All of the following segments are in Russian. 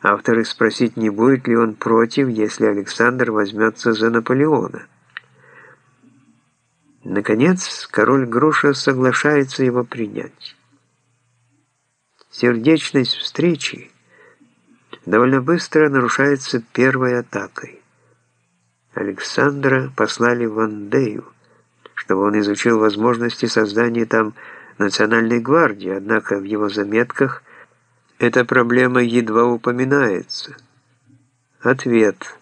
Авторы спросить, не будет ли он против, если Александр возьмется за Наполеона. Наконец, король Груша соглашается его принять. Сердечность встречи довольно быстро нарушается первой атакой. Александра послали в Андею, чтобы он изучил возможности создания там национальной гвардии, однако в его заметках эта проблема едва упоминается. Ответ.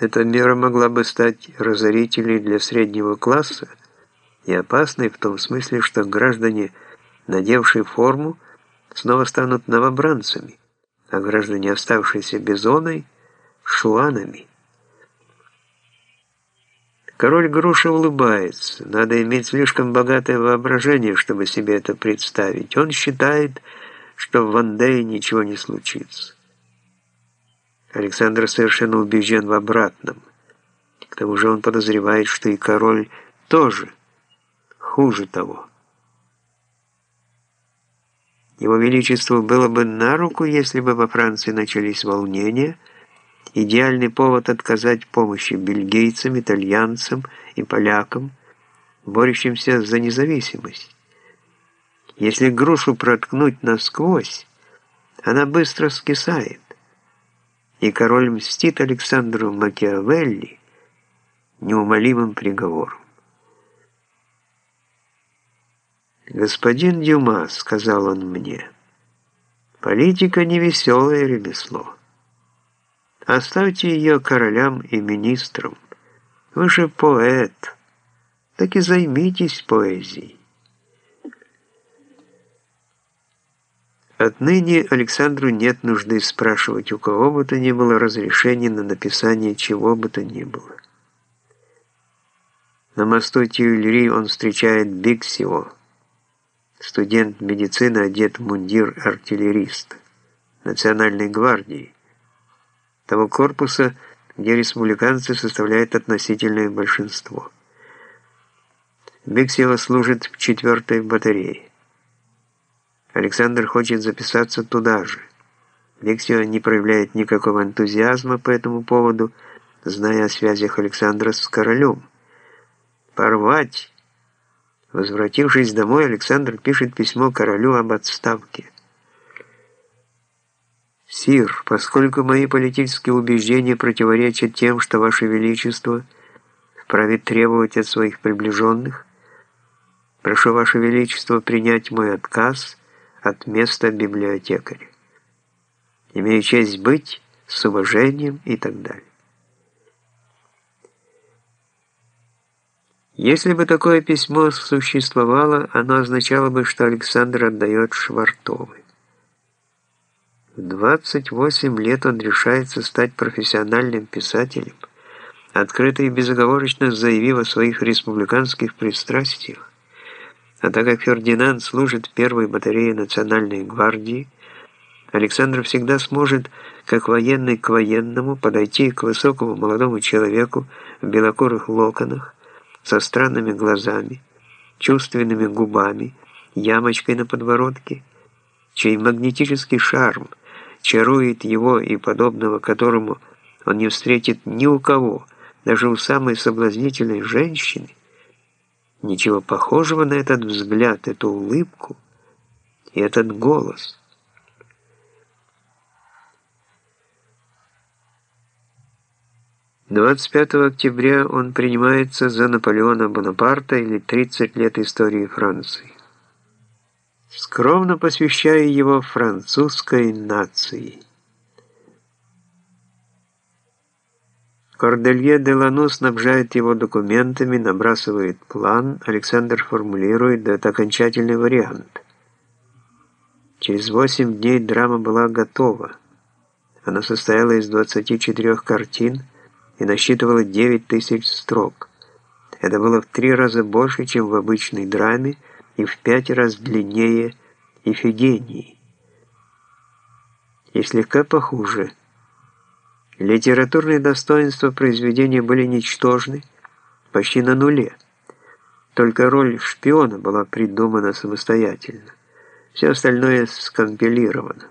Эта мера могла бы стать разорительной для среднего класса и опасной в том смысле, что граждане, надевшие форму, снова станут новобранцами, а граждане, оставшиеся безоной, шуанами. Король Груша улыбается. Надо иметь слишком богатое воображение, чтобы себе это представить. Он считает, что в Вандее ничего не случится. Александр совершенно убежден в обратном. К тому же он подозревает, что и король тоже хуже того. Его Величеству было бы на руку, если бы во Франции начались волнения, идеальный повод отказать помощи бельгийцам, итальянцам и полякам, борющимся за независимость. Если грушу проткнуть насквозь, она быстро скисает, и король мстит Александру Макиавелли неумолимым приговором. «Господин Дюма», — сказал он мне, — «политика — невеселое ремесло. Оставьте ее королям и министрам. Вы же поэт, так и займитесь поэзией». Отныне Александру нет нужды спрашивать у кого бы то ни было разрешения на написание чего бы то ни было. На мосту Тюильри он встречает Биксио, студент медицины, одет в мундир артиллериста, Национальной гвардии, того корпуса, где республиканцы составляют относительное большинство. Биксио служит в 4-й батарее. Александр хочет записаться туда же. Лексио не проявляет никакого энтузиазма по этому поводу, зная о связях Александра с королем. «Порвать!» Возвратившись домой, Александр пишет письмо королю об отставке. «Сир, поскольку мои политические убеждения противоречат тем, что Ваше Величество вправе требовать от своих приближенных, прошу Ваше Величество принять мой отказ – от места библиотекаря. Имею честь быть с уважением и так далее. Если бы такое письмо существовало, оно означало бы, что Александр отдает Швартовы. В 28 лет он решается стать профессиональным писателем, открыто и безоговорочно заявив о своих республиканских пристрастиях. А так как Фердинанд служит первой батарее Национальной гвардии, Александр всегда сможет, как военный к военному, подойти к высокому молодому человеку в белокурых локонах, со странными глазами, чувственными губами, ямочкой на подбородке, чей магнетический шарм чарует его и подобного которому он не встретит ни у кого, даже у самой соблазнительной женщины, Ничего похожего на этот взгляд, эту улыбку и этот голос. Двадцать пятого октября он принимается за Наполеона Бонапарта или 30 лет истории Франции. Скромно посвящая его французской нации. Корделье Делано снабжает его документами, набрасывает план, Александр формулирует этот окончательный вариант. Через восемь дней драма была готова. Она состояла из 24 картин и насчитывала 9 тысяч строк. Это было в три раза больше, чем в обычной драме, и в пять раз длиннее Ифигении. И слегка похуже – Литературные достоинства произведения были ничтожны, почти на нуле. Только роль шпиона была придумана самостоятельно. Все остальное скомпилировано.